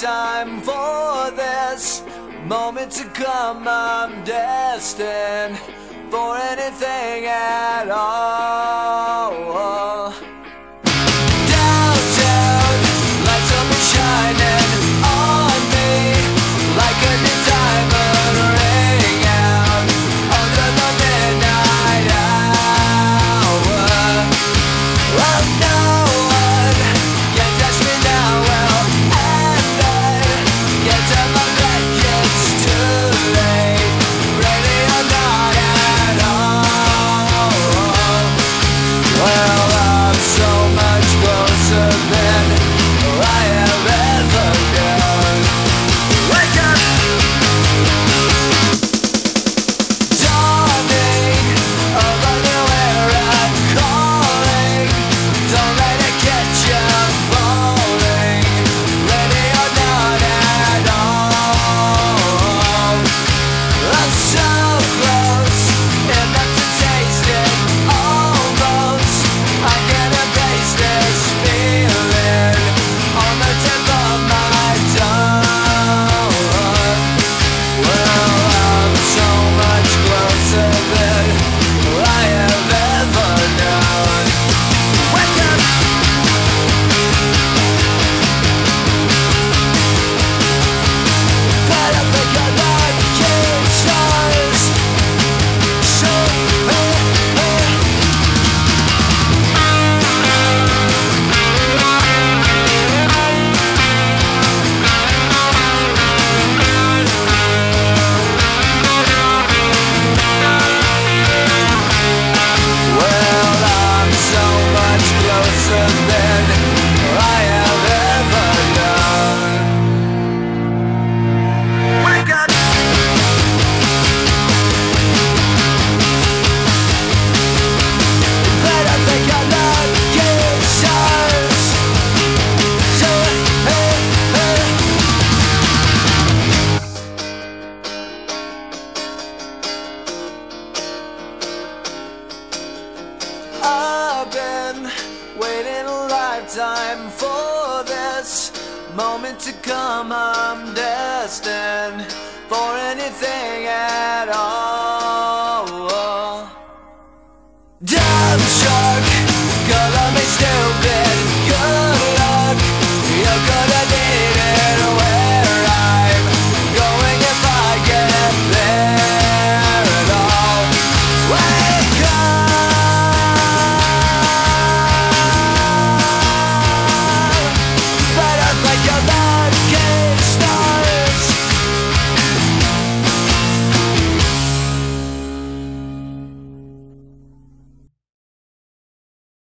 time for this moment to come. I'm destined for anything at all. time for this moment to come. I'm destined for anything.